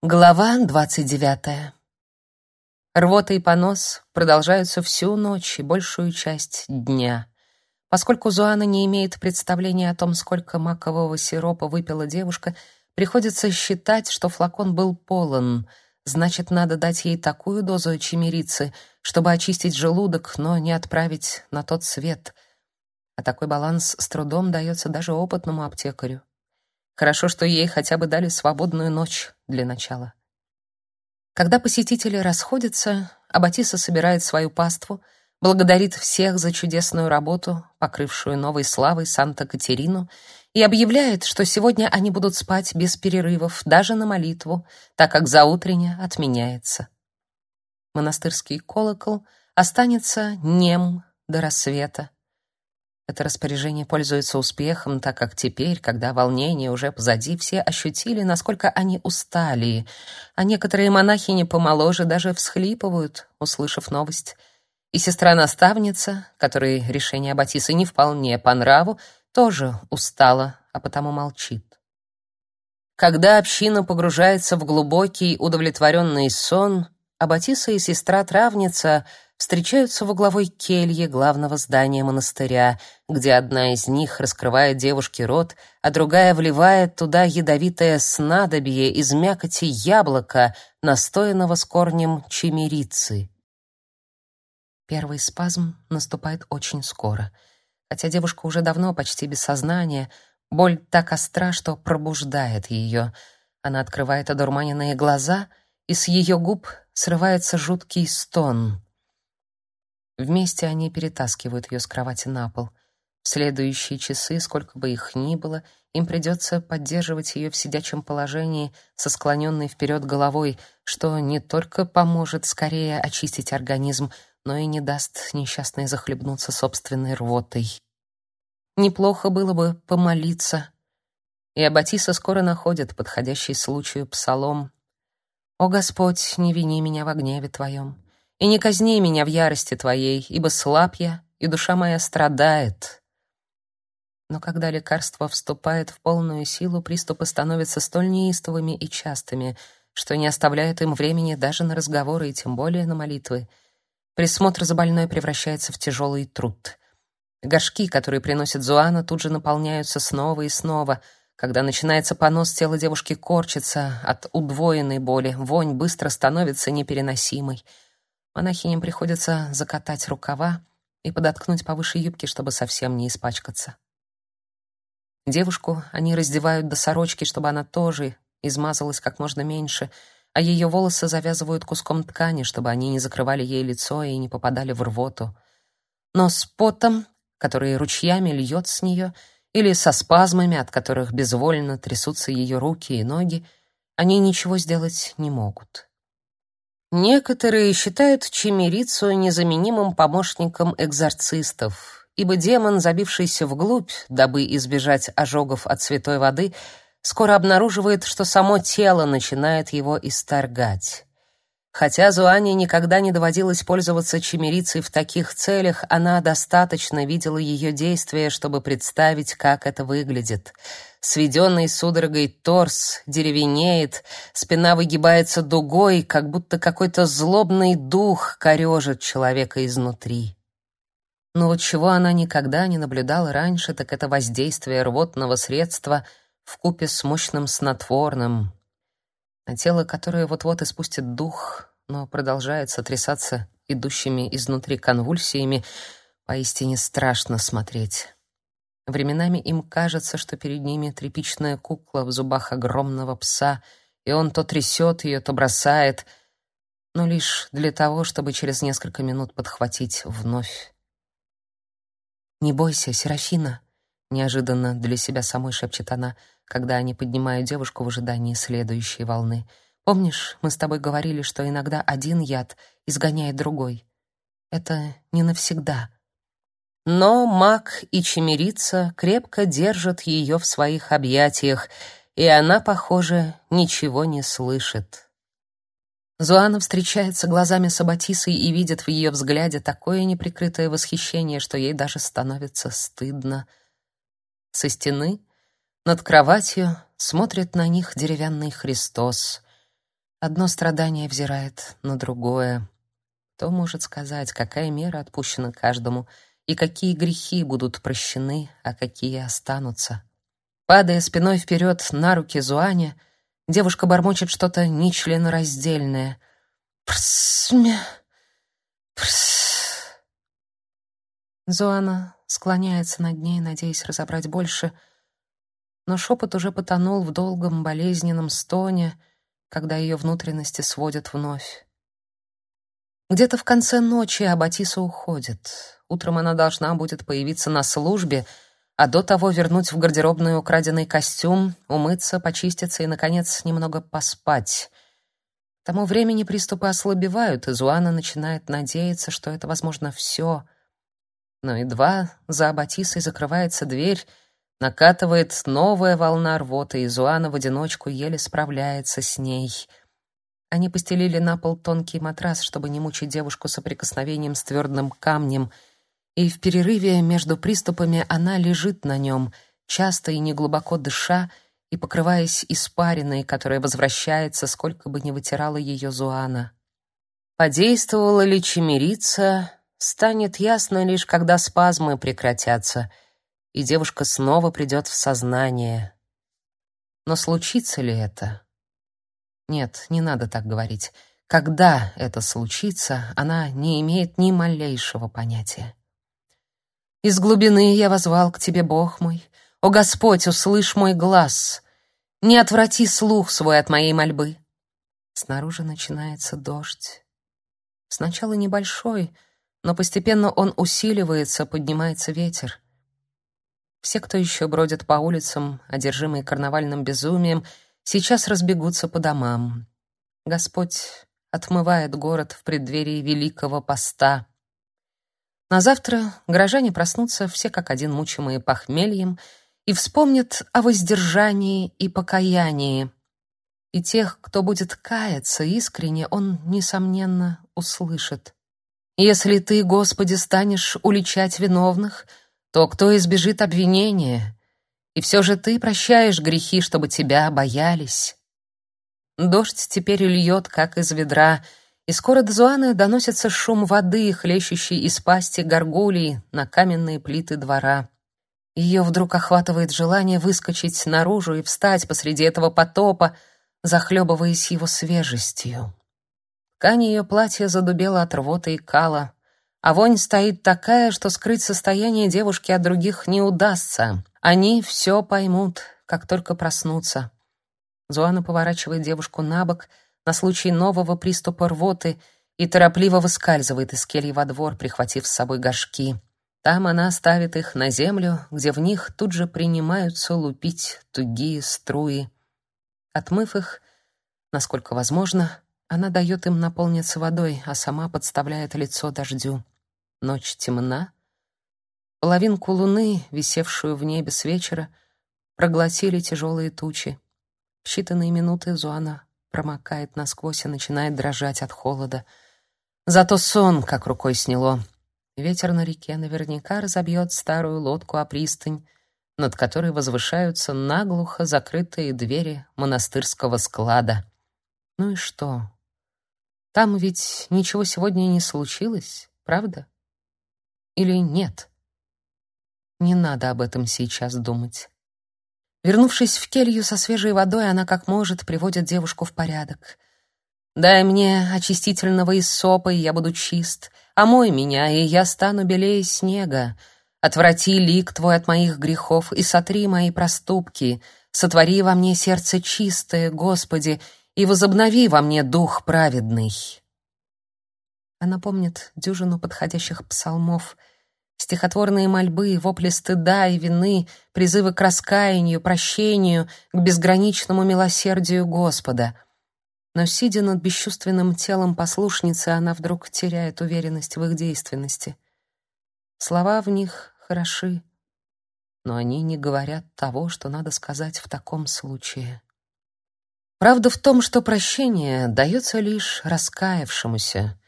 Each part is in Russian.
Глава двадцать девятая. Рвота и понос продолжаются всю ночь и большую часть дня. Поскольку Зуана не имеет представления о том, сколько макового сиропа выпила девушка, приходится считать, что флакон был полон. Значит, надо дать ей такую дозу чимерицы, чтобы очистить желудок, но не отправить на тот свет. А такой баланс с трудом дается даже опытному аптекарю. Хорошо, что ей хотя бы дали свободную ночь для начала. Когда посетители расходятся, Аббатиса собирает свою паству, благодарит всех за чудесную работу, покрывшую новой славой Санта-Катерину, и объявляет, что сегодня они будут спать без перерывов, даже на молитву, так как заутренне отменяется. Монастырский колокол останется нем до рассвета. Это распоряжение пользуется успехом, так как теперь, когда волнение уже позади, все ощутили, насколько они устали, а некоторые монахини помоложе даже всхлипывают, услышав новость. И сестра-наставница, которой решение Аббатисы не вполне по нраву, тоже устала, а потому молчит. Когда община погружается в глубокий, удовлетворенный сон, Аббатиса и сестра-травница — встречаются в угловой келье главного здания монастыря, где одна из них раскрывает девушке рот, а другая вливает туда ядовитое снадобье из мякоти яблока, настоянного с корнем чимерицы. Первый спазм наступает очень скоро. Хотя девушка уже давно почти без сознания, боль так остра, что пробуждает ее. Она открывает одурманенные глаза, и с ее губ срывается жуткий стон. Вместе они перетаскивают ее с кровати на пол. В следующие часы, сколько бы их ни было, им придется поддерживать ее в сидячем положении со склоненной вперед головой, что не только поможет скорее очистить организм, но и не даст несчастной захлебнуться собственной рвотой. Неплохо было бы помолиться. И Аббатиса скоро находит подходящий случаю псалом. «О Господь, не вини меня во гневе Твоем, и не казни меня в ярости твоей, ибо слаб я, и душа моя страдает. Но когда лекарство вступает в полную силу, приступы становятся столь неистовыми и частыми, что не оставляют им времени даже на разговоры и тем более на молитвы. Присмотр за больной превращается в тяжелый труд. Горшки, которые приносит Зуана, тут же наполняются снова и снова. Когда начинается понос, тело девушки корчится от удвоенной боли, вонь быстро становится непереносимой — Монахиням приходится закатать рукава и подоткнуть повыше юбки, чтобы совсем не испачкаться. Девушку они раздевают до сорочки, чтобы она тоже измазалась как можно меньше, а ее волосы завязывают куском ткани, чтобы они не закрывали ей лицо и не попадали в рвоту. Но с потом, который ручьями льет с нее, или со спазмами, от которых безвольно трясутся ее руки и ноги, они ничего сделать не могут. Некоторые считают чимерицу незаменимым помощником экзорцистов, ибо демон, забившийся вглубь, дабы избежать ожогов от святой воды, скоро обнаруживает, что само тело начинает его исторгать. Хотя Зуане никогда не доводилось пользоваться чимерицей в таких целях, она достаточно видела ее действия, чтобы представить, как это выглядит — Сведенный судорогой торс деревенеет, спина выгибается дугой, как будто какой-то злобный дух корежит человека изнутри. Но вот чего она никогда не наблюдала раньше, так это воздействие рвотного средства в купе с мощным снотворным. На тело, которое вот-вот испустит дух, но продолжает сотрясаться идущими изнутри конвульсиями, поистине страшно смотреть. Временами им кажется, что перед ними тряпичная кукла в зубах огромного пса, и он то трясет ее, то бросает, но лишь для того, чтобы через несколько минут подхватить вновь. «Не бойся, Серафина», — неожиданно для себя самой шепчет она, когда они поднимают девушку в ожидании следующей волны. «Помнишь, мы с тобой говорили, что иногда один яд изгоняет другой? Это не навсегда». Но маг и чемерица крепко держат ее в своих объятиях, и она, похоже, ничего не слышит. Зуана встречается глазами с Аббатисой и видит в ее взгляде такое неприкрытое восхищение, что ей даже становится стыдно. Со стены над кроватью смотрит на них деревянный Христос. Одно страдание взирает на другое. Кто может сказать, какая мера отпущена каждому и какие грехи будут прощены, а какие останутся? Падая спиной вперед на руки Зуаня, девушка бормочет что-то нечленораздельное. «Прсмя! Прс!» Зуана склоняется над ней, надеясь разобрать больше, но шепот уже потонул в долгом болезненном стоне, когда ее внутренности сводят вновь. Где-то в конце ночи Абатиса уходит. Утром она должна будет появиться на службе, а до того вернуть в гардеробную украденный костюм, умыться, почиститься и, наконец, немного поспать. К тому времени приступы ослабевают, и Зуана начинает надеяться, что это, возможно, все. Но едва за Абатисой закрывается дверь, накатывает новая волна рвоты, и Зуана в одиночку еле справляется с ней — они постелили на пол тонкий матрас, чтобы не мучить девушку соприкосновением с твердым камнем, и в перерыве между приступами она лежит на нем, часто и неглубоко дыша, и покрываясь испариной, которая возвращается, сколько бы ни вытирала ее Зуана. Подействовала ли чимерица, станет ясно лишь, когда спазмы прекратятся, и девушка снова придет в сознание. Но случится ли это? Нет, не надо так говорить. Когда это случится, она не имеет ни малейшего понятия. Из глубины я возвал к тебе, Бог мой. О Господь, услышь мой глаз. Не отврати слух свой от моей мольбы. Снаружи начинается дождь. Сначала небольшой, но постепенно он усиливается, поднимается ветер. Все, кто еще бродит по улицам, одержимые карнавальным безумием, сейчас разбегутся по домам. Господь отмывает город в преддверии Великого Поста. На завтра горожане проснутся все как один мучимые похмельем и вспомнят о воздержании и покаянии. И тех, кто будет каяться искренне, он, несомненно, услышит. Если ты, Господи, станешь уличать виновных, то кто избежит обвинения? И все же ты прощаешь грехи, чтобы тебя боялись. Дождь теперь льет, как из ведра, и скоро до Зуаны доносится шум воды, хлещущей из пасти горгулей на каменные плиты двора. Ее вдруг охватывает желание выскочить наружу и встать посреди этого потопа, захлебываясь его свежестью. Ткань ее платья задубела от рвоты и кала, а вонь стоит такая, что скрыть состояние девушки от других не удастся. Они все поймут, как только проснутся. Зуана поворачивает девушку на бок на случай нового приступа рвоты и торопливо выскальзывает из кельи во двор, прихватив с собой горшки. Там она ставит их на землю, где в них тут же принимаются лупить тугие струи. Отмыв их, насколько возможно, она дает им наполниться водой, а сама подставляет лицо дождю. Ночь темна, Половинку луны, висевшую в небе с вечера, проглотили тяжелые тучи. В считанные минуты Зуана промокает насквозь и начинает дрожать от холода. Зато сон как рукой сняло. Ветер на реке наверняка разобьет старую лодку о пристань, над которой возвышаются наглухо закрытые двери монастырского склада. Ну и что? Там ведь ничего сегодня не случилось, правда? Или нет? Не надо об этом сейчас думать. Вернувшись в келью со свежей водой, она как может приводит девушку в порядок. «Дай мне очистительного иссопа, и я буду чист. Омой меня, и я стану белее снега. Отврати лик твой от моих грехов и сотри мои проступки. Сотвори во мне сердце чистое, Господи, и возобнови во мне дух праведный». Она помнит дюжину подходящих псалмов — Стихотворные мольбы, вопли стыда и вины, призывы к раскаянию, прощению, к безграничному милосердию Господа. Но, сидя над бесчувственным телом послушницы, она вдруг теряет уверенность в их действенности. Слова в них хороши, но они не говорят того, что надо сказать в таком случае. Правда в том, что прощение дается лишь раскаявшемуся,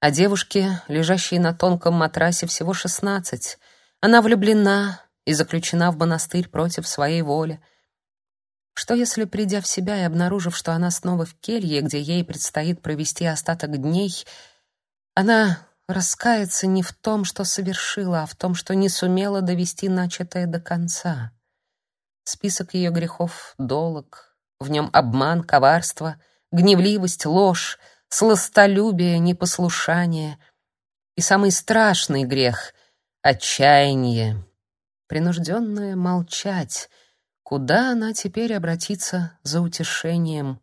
а девушке, лежащей на тонком матрасе, всего шестнадцать. Она влюблена и заключена в монастырь против своей воли. Что если, придя в себя и обнаружив, что она снова в келье, где ей предстоит провести остаток дней, она раскается не в том, что совершила, а в том, что не сумела довести начатое до конца? Список ее грехов долог, в нем обман, коварство, гневливость, ложь, сластолюбие, непослушание и самый страшный грех — отчаяние, принужденное молчать. Куда она теперь обратится за утешением?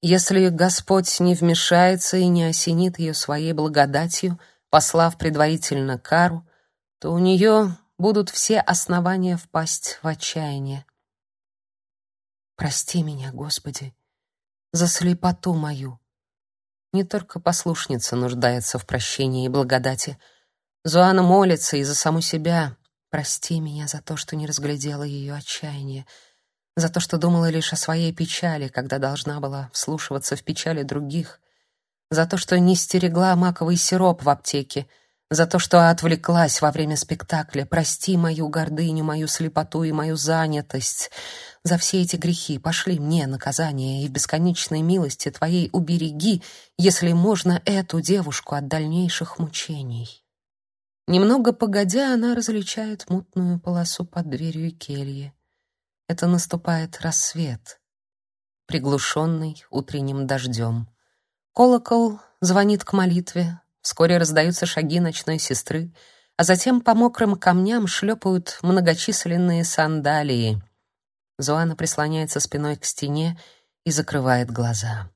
Если Господь не вмешается и не осенит ее своей благодатью, послав предварительно кару, то у нее будут все основания впасть в отчаяние. Прости меня, Господи, за слепоту мою. Не только послушница нуждается в прощении и благодати. Зуана молится и за саму себя. Прости меня за то, что не разглядела ее отчаяние, за то, что думала лишь о своей печали, когда должна была вслушиваться в печали других, за то, что не стерегла маковый сироп в аптеке — за то, что отвлеклась во время спектакля. Прости мою гордыню, мою слепоту и мою занятость. За все эти грехи пошли мне наказание, и в бесконечной милости твоей убереги, если можно, эту девушку от дальнейших мучений. Немного погодя, она различает мутную полосу под дверью кельи. Это наступает рассвет, приглушенный утренним дождем. Колокол звонит к молитве, Вскоре раздаются шаги ночной сестры, а затем по мокрым камням шлепают многочисленные сандалии. Зоана прислоняется спиной к стене и закрывает глаза.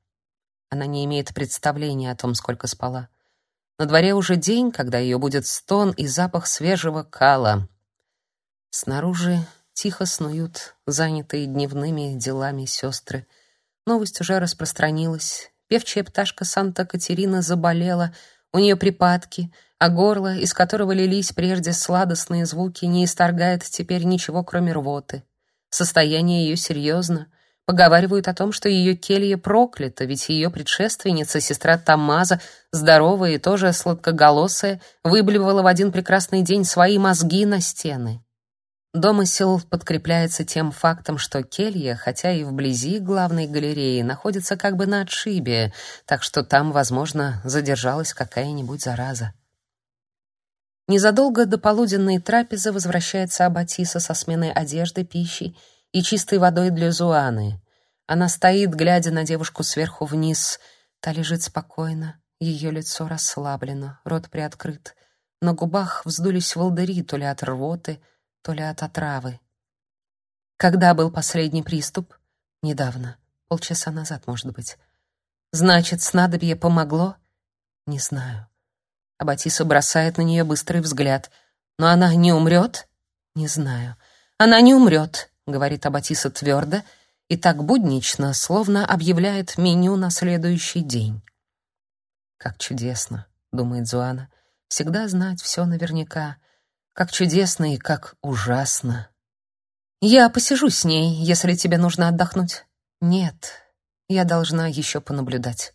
Она не имеет представления о том, сколько спала. На дворе уже день, когда ее будет стон и запах свежего кала. Снаружи тихо снуют занятые дневными делами сестры. Новость уже распространилась. Певчая пташка Санта-Катерина заболела — у нее припадки, а горло, из которого лились прежде сладостные звуки, не исторгает теперь ничего, кроме рвоты. Состояние ее серьезно. Поговаривают о том, что ее келья проклята, ведь ее предшественница, сестра Тамаза, здоровая и тоже сладкоголосая, выблевала в один прекрасный день свои мозги на стены. Домысел подкрепляется тем фактом, что келья, хотя и вблизи главной галереи, находится как бы на отшибе, так что там, возможно, задержалась какая-нибудь зараза. Незадолго до полуденной трапезы возвращается Аббатиса со сменой одежды, пищи и чистой водой для Зуаны. Она стоит, глядя на девушку сверху вниз. Та лежит спокойно, ее лицо расслаблено, рот приоткрыт. На губах вздулись волдыри то ли от рвоты, то ли от отравы. Когда был последний приступ? Недавно, полчаса назад, может быть. Значит, снадобье помогло? Не знаю. Абатиса бросает на нее быстрый взгляд. Но она не умрет? Не знаю. Она не умрет, говорит Абатиса твердо и так буднично, словно объявляет меню на следующий день. Как чудесно, думает Зуана, всегда знать все наверняка. Как чудесно и как ужасно. Я посижу с ней, если тебе нужно отдохнуть. Нет, я должна еще понаблюдать.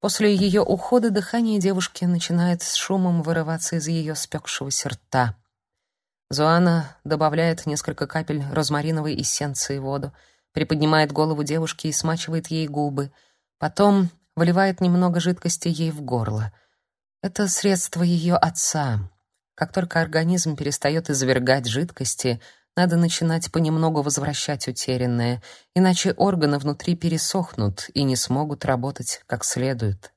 После ее ухода дыхание девушки начинает с шумом вырываться из ее спекшегося рта. Зоана добавляет несколько капель розмариновой эссенции в воду, приподнимает голову девушки и смачивает ей губы. Потом выливает немного жидкости ей в горло. Это средство ее отца. Как только организм перестает извергать жидкости, надо начинать понемногу возвращать утерянное, иначе органы внутри пересохнут и не смогут работать как следует.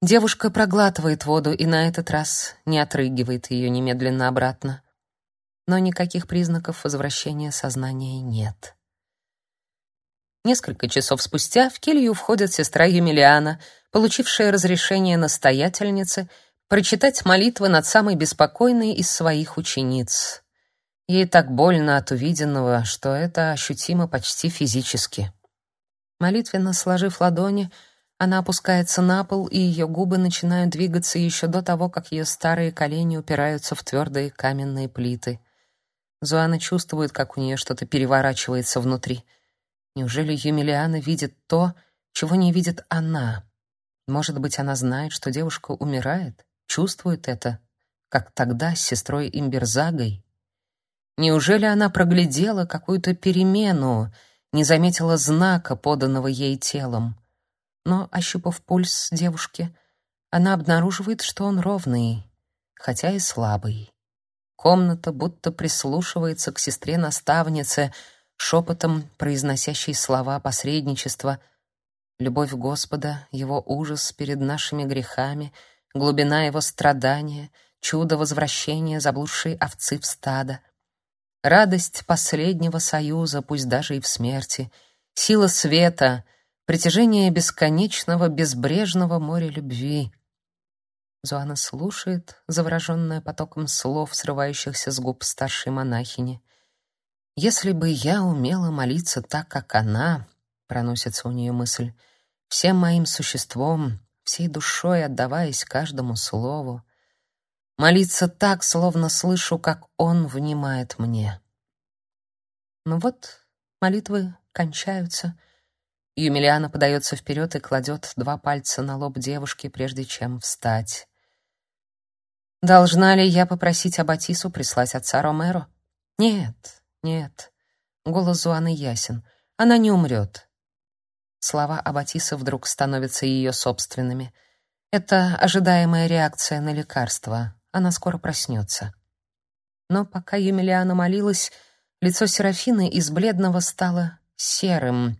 Девушка проглатывает воду и на этот раз не отрыгивает ее немедленно обратно. Но никаких признаков возвращения сознания нет. Несколько часов спустя в келью входит сестра Емельяна, получившая разрешение настоятельницы — прочитать молитвы над самой беспокойной из своих учениц. Ей так больно от увиденного, что это ощутимо почти физически. Молитвенно сложив ладони, она опускается на пол, и ее губы начинают двигаться еще до того, как ее старые колени упираются в твердые каменные плиты. Зуана чувствует, как у нее что-то переворачивается внутри. Неужели Юмилиана видит то, чего не видит она? Может быть, она знает, что девушка умирает? Чувствует это, как тогда с сестрой Имберзагой. Неужели она проглядела какую-то перемену, не заметила знака, поданного ей телом. Но, ощупав пульс девушки, она обнаруживает, что он ровный, хотя и слабый. Комната будто прислушивается к сестре-наставнице, шепотом произносящей слова посредничества, любовь Господа, его ужас перед нашими грехами, глубина его страдания, чудо возвращения заблудшей овцы в стадо, радость последнего союза, пусть даже и в смерти, сила света, притяжение бесконечного безбрежного моря любви. Зоана слушает, завороженная потоком слов, срывающихся с губ старшей монахини. «Если бы я умела молиться так, как она», — проносится у нее мысль, — «всем моим существом, всей душой отдаваясь каждому слову, молиться так, словно слышу, как он внимает мне». Ну вот, молитвы кончаются. Юмилиана подается вперед и кладет два пальца на лоб девушки, прежде чем встать. Должна ли я попросить Абатису прислать отца Ромеро? Нет, нет. Голос Зуаны ясен. Она не умрет. Слова Абатиса вдруг становятся ее собственными. Это ожидаемая реакция на лекарство. Она скоро проснется. Но пока Юмилиана молилась, лицо Серафины из бледного стало серым,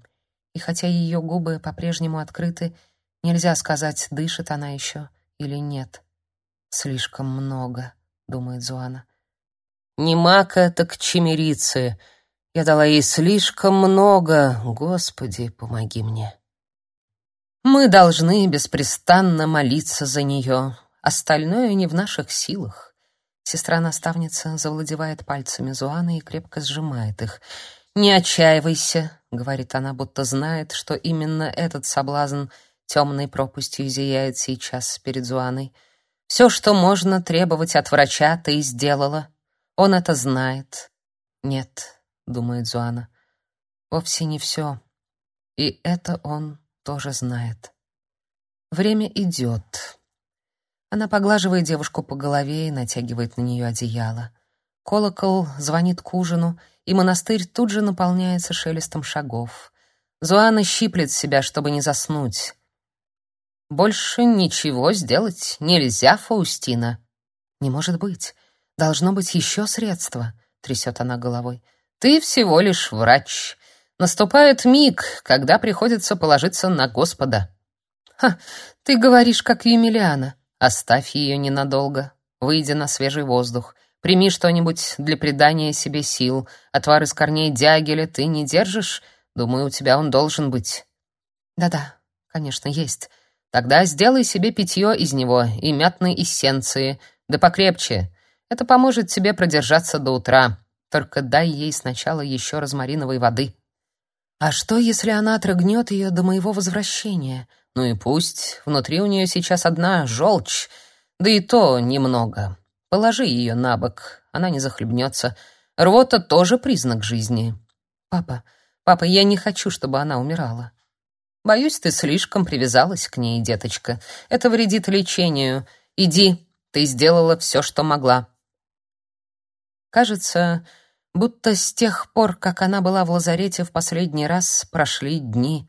и хотя ее губы по-прежнему открыты, нельзя сказать, дышит она еще или нет. Слишком много, думает Зуана. Не мака, так чемерицы. Я дала ей слишком много. Господи, помоги мне. Мы должны беспрестанно молиться за нее. Остальное не в наших силах. Сестра-наставница завладевает пальцами Зуаны и крепко сжимает их. «Не отчаивайся», — говорит она, будто знает, что именно этот соблазн темной пропастью зияет сейчас перед Зуаной. Все, что можно требовать от врача, ты сделала. Он это знает. Нет, думает Зуана. Вовсе не все. И это он тоже знает. Время идет. Она поглаживает девушку по голове и натягивает на нее одеяло. Колокол звонит к ужину, и монастырь тут же наполняется шелестом шагов. Зуана щиплет себя, чтобы не заснуть. Больше ничего сделать нельзя, Фаустина. Не может быть. Должно быть еще средство, трясет она головой. Ты всего лишь врач. Наступает миг, когда приходится положиться на Господа. Ха, ты говоришь, как Емельяна. Оставь ее ненадолго. Выйди на свежий воздух. Прими что-нибудь для придания себе сил. Отвар из корней дягеля ты не держишь? Думаю, у тебя он должен быть. Да-да, конечно, есть. Тогда сделай себе питье из него и мятной эссенции, да покрепче. Это поможет тебе продержаться до утра. Только дай ей сначала еще розмариновой воды. А что, если она отрыгнет ее до моего возвращения? Ну и пусть. Внутри у нее сейчас одна желчь, да и то немного. Положи ее на бок, она не захлебнется. Рвота тоже признак жизни. Папа, папа, я не хочу, чтобы она умирала. Боюсь, ты слишком привязалась к ней, деточка. Это вредит лечению. Иди, ты сделала все, что могла. Кажется, будто с тех пор, как она была в лазарете в последний раз, прошли дни.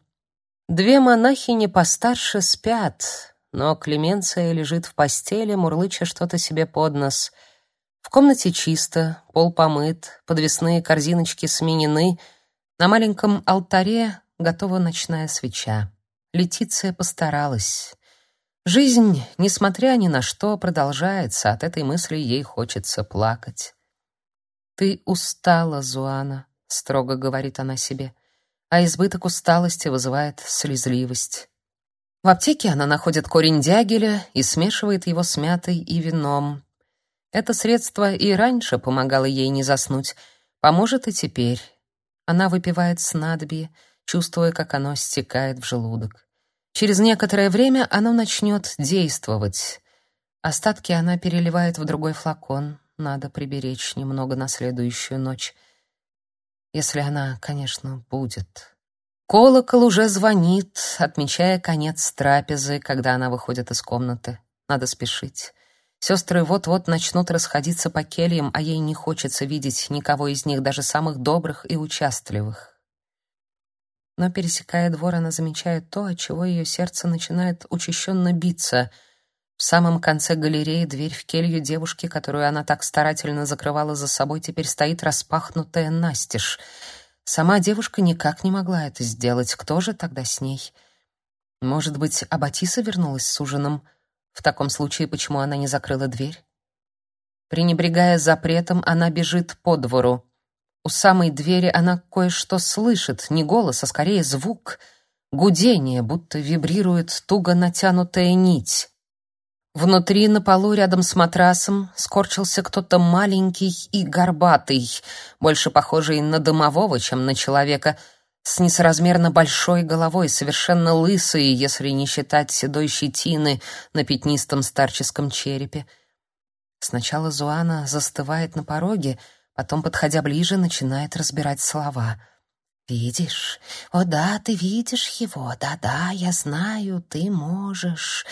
Две монахини постарше спят, но Клеменция лежит в постели, мурлыча что-то себе под нос. В комнате чисто, пол помыт, подвесные корзиночки сменены. На маленьком алтаре готова ночная свеча. Летиция постаралась. Жизнь, несмотря ни на что, продолжается. От этой мысли ей хочется плакать. «Ты устала, Зуана», — строго говорит она себе, а избыток усталости вызывает слезливость. В аптеке она находит корень дягеля и смешивает его с мятой и вином. Это средство и раньше помогало ей не заснуть, поможет и теперь. Она выпивает снадобье, чувствуя, как оно стекает в желудок. Через некоторое время оно начнет действовать. Остатки она переливает в другой флакон. Надо приберечь немного на следующую ночь. Если она, конечно, будет. Колокол уже звонит, отмечая конец трапезы, когда она выходит из комнаты. Надо спешить. Сестры вот-вот начнут расходиться по кельям, а ей не хочется видеть никого из них, даже самых добрых и участливых. Но, пересекая двор, она замечает то, от чего ее сердце начинает учащенно биться. В самом конце галереи дверь в келью девушки, которую она так старательно закрывала за собой, теперь стоит распахнутая настежь. Сама девушка никак не могла это сделать. Кто же тогда с ней? Может быть, Абатиса вернулась с ужином? В таком случае, почему она не закрыла дверь? Пренебрегая запретом, она бежит по двору. У самой двери она кое-что слышит, не голос, а скорее звук, гудение, будто вибрирует туго натянутая нить. Внутри на полу рядом с матрасом скорчился кто-то маленький и горбатый, больше похожий на домового, чем на человека, с несоразмерно большой головой, совершенно лысый, если не считать седой щетины на пятнистом старческом черепе. Сначала Зуана застывает на пороге, Потом, подходя ближе, начинает разбирать слова. «Видишь? О да, ты видишь его. Да-да, я знаю, ты можешь.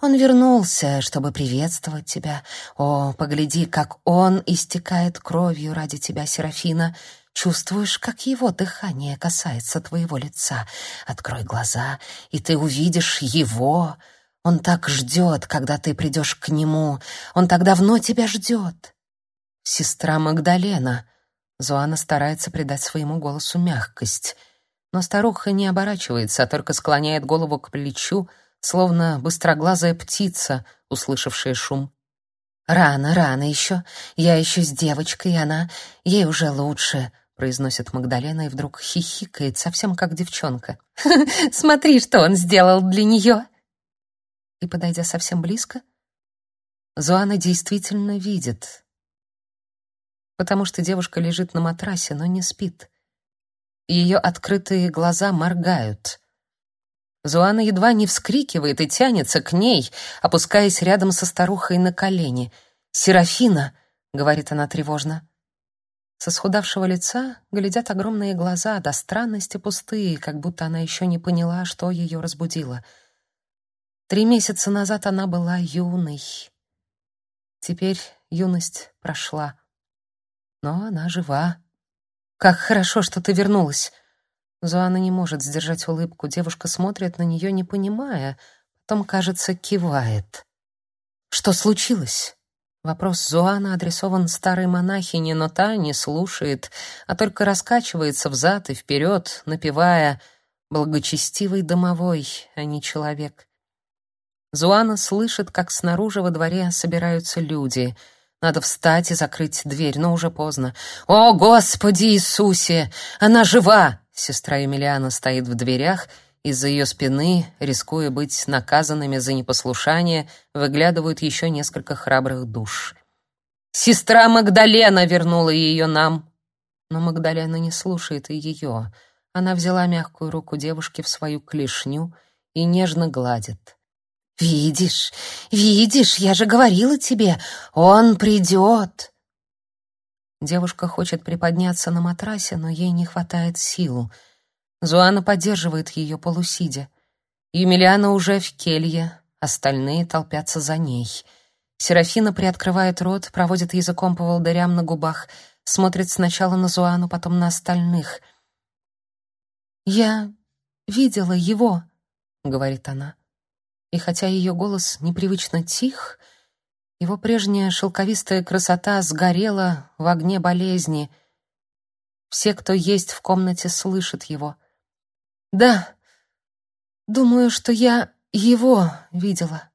Он вернулся, чтобы приветствовать тебя. О, погляди, как он истекает кровью ради тебя, Серафина. Чувствуешь, как его дыхание касается твоего лица. Открой глаза, и ты увидишь его. Он так ждет, когда ты придешь к нему. Он так давно тебя ждет. Сестра Магдалена. Зоана старается придать своему голосу мягкость, но старуха не оборачивается, а только склоняет голову к плечу, словно быстроглазая птица, услышавшая шум. «Рано, рано еще. Я еще с девочкой, и она... Ей уже лучше», — произносит Магдалена и вдруг хихикает, совсем как девчонка. «Смотри, что он сделал для нее!» И, подойдя совсем близко, Зоана действительно видит, потому что девушка лежит на матрасе, но не спит. Ее открытые глаза моргают. Зуана едва не вскрикивает и тянется к ней, опускаясь рядом со старухой на колени. «Серафина!» — говорит она тревожно. Со схудавшего лица глядят огромные глаза, до странности пустые, как будто она еще не поняла, что ее разбудило. Три месяца назад она была юной. Теперь юность прошла но она жива. Как хорошо, что ты вернулась. Зоана не может сдержать улыбку. Девушка смотрит на нее, не понимая, потом, кажется, кивает. Что случилось? Вопрос Зоана адресован старой монахине, но та не слушает, а только раскачивается взад и вперед, напевая «Благочестивый домовой, а не человек». Зуана слышит, как снаружи во дворе собираются люди — надо встать и закрыть дверь, но уже поздно. «О, Господи Иисусе! Она жива!» Сестра Емельяна стоит в дверях, из-за ее спины, рискуя быть наказанными за непослушание, выглядывают еще несколько храбрых душ. «Сестра Магдалена вернула ее нам!» Но Магдалена не слушает и ее. Она взяла мягкую руку девушки в свою клешню и нежно гладит. «Видишь, видишь, я же говорила тебе, он придет!» Девушка хочет приподняться на матрасе, но ей не хватает сил. Зуана поддерживает ее полусидя. Емельяна уже в келье, остальные толпятся за ней. Серафина приоткрывает рот, проводит языком по волдырям на губах, смотрит сначала на Зуану, потом на остальных. «Я видела его», — говорит она и хотя ее голос непривычно тих, его прежняя шелковистая красота сгорела в огне болезни. Все, кто есть в комнате, слышат его. «Да, думаю, что я его видела».